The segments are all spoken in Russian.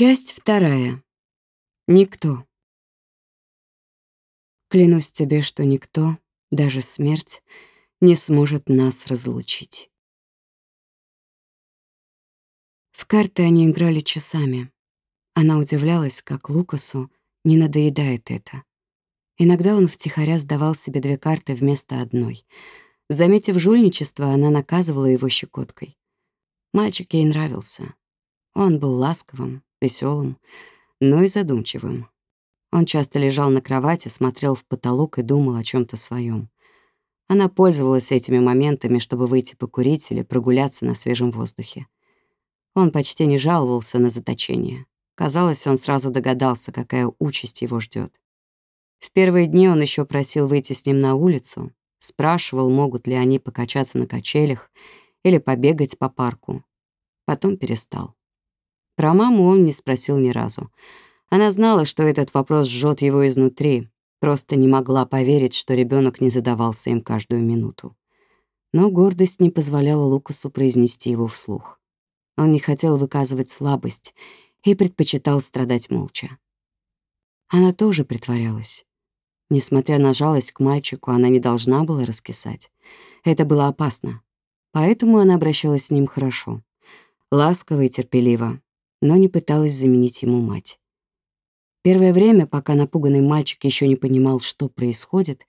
Часть вторая. Никто. Клянусь тебе, что никто, даже смерть, не сможет нас разлучить. В карты они играли часами. Она удивлялась, как Лукасу не надоедает это. Иногда он втихаря сдавал себе две карты вместо одной. Заметив жульничество, она наказывала его щекоткой. Мальчик ей нравился. Он был ласковым, веселым, но и задумчивым. Он часто лежал на кровати, смотрел в потолок и думал о чем то своем. Она пользовалась этими моментами, чтобы выйти покурить или прогуляться на свежем воздухе. Он почти не жаловался на заточение. Казалось, он сразу догадался, какая участь его ждет. В первые дни он еще просил выйти с ним на улицу, спрашивал, могут ли они покачаться на качелях или побегать по парку. Потом перестал. Про маму он не спросил ни разу. Она знала, что этот вопрос жжет его изнутри, просто не могла поверить, что ребенок не задавался им каждую минуту. Но гордость не позволяла Лукасу произнести его вслух. Он не хотел выказывать слабость и предпочитал страдать молча. Она тоже притворялась. Несмотря на жалость к мальчику, она не должна была раскисать. Это было опасно. Поэтому она обращалась с ним хорошо. Ласково и терпеливо, но не пыталась заменить ему мать. Первое время, пока напуганный мальчик еще не понимал, что происходит,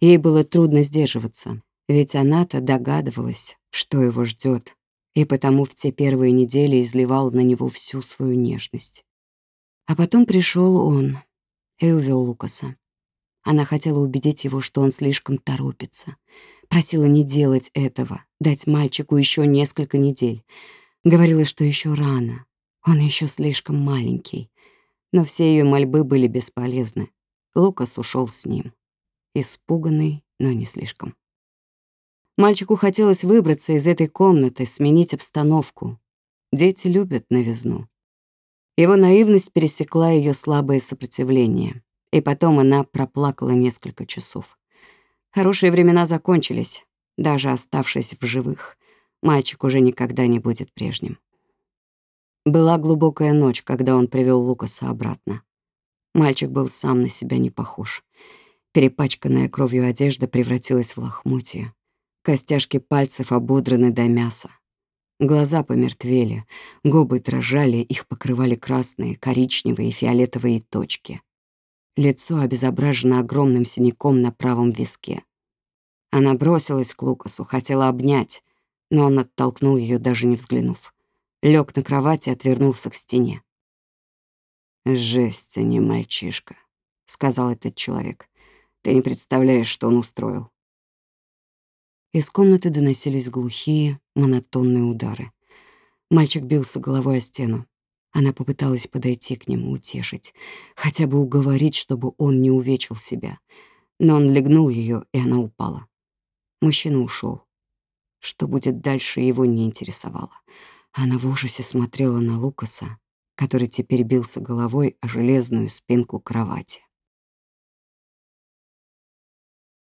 ей было трудно сдерживаться, ведь она-то догадывалась, что его ждет, и потому в те первые недели изливала на него всю свою нежность. А потом пришел он и увел Лукаса. Она хотела убедить его, что он слишком торопится. Просила не делать этого, дать мальчику еще несколько недель. Говорила, что еще рано, он еще слишком маленький. Но все ее мольбы были бесполезны. Лукас ушел с ним. Испуганный, но не слишком. Мальчику хотелось выбраться из этой комнаты, сменить обстановку. Дети любят новизну. Его наивность пересекла ее слабое сопротивление, и потом она проплакала несколько часов. Хорошие времена закончились, даже оставшись в живых. Мальчик уже никогда не будет прежним. Была глубокая ночь, когда он привел Лукаса обратно. Мальчик был сам на себя не похож. Перепачканная кровью одежда превратилась в лохмотья. Костяшки пальцев ободраны до мяса. Глаза помертвели, губы дрожали, их покрывали красные, коричневые и фиолетовые точки. Лицо обезображено огромным синяком на правом виске. Она бросилась к Лукасу, хотела обнять, но он оттолкнул ее, даже не взглянув лег на кровати и отвернулся к стене. «Жесть, а не мальчишка», — сказал этот человек. «Ты не представляешь, что он устроил». Из комнаты доносились глухие, монотонные удары. Мальчик бился головой о стену. Она попыталась подойти к нему, утешить, хотя бы уговорить, чтобы он не увечил себя. Но он легнул ее, и она упала. Мужчина ушел. Что будет дальше, его не интересовало. Она в ужасе смотрела на Лукаса, который теперь бился головой о железную спинку кровати.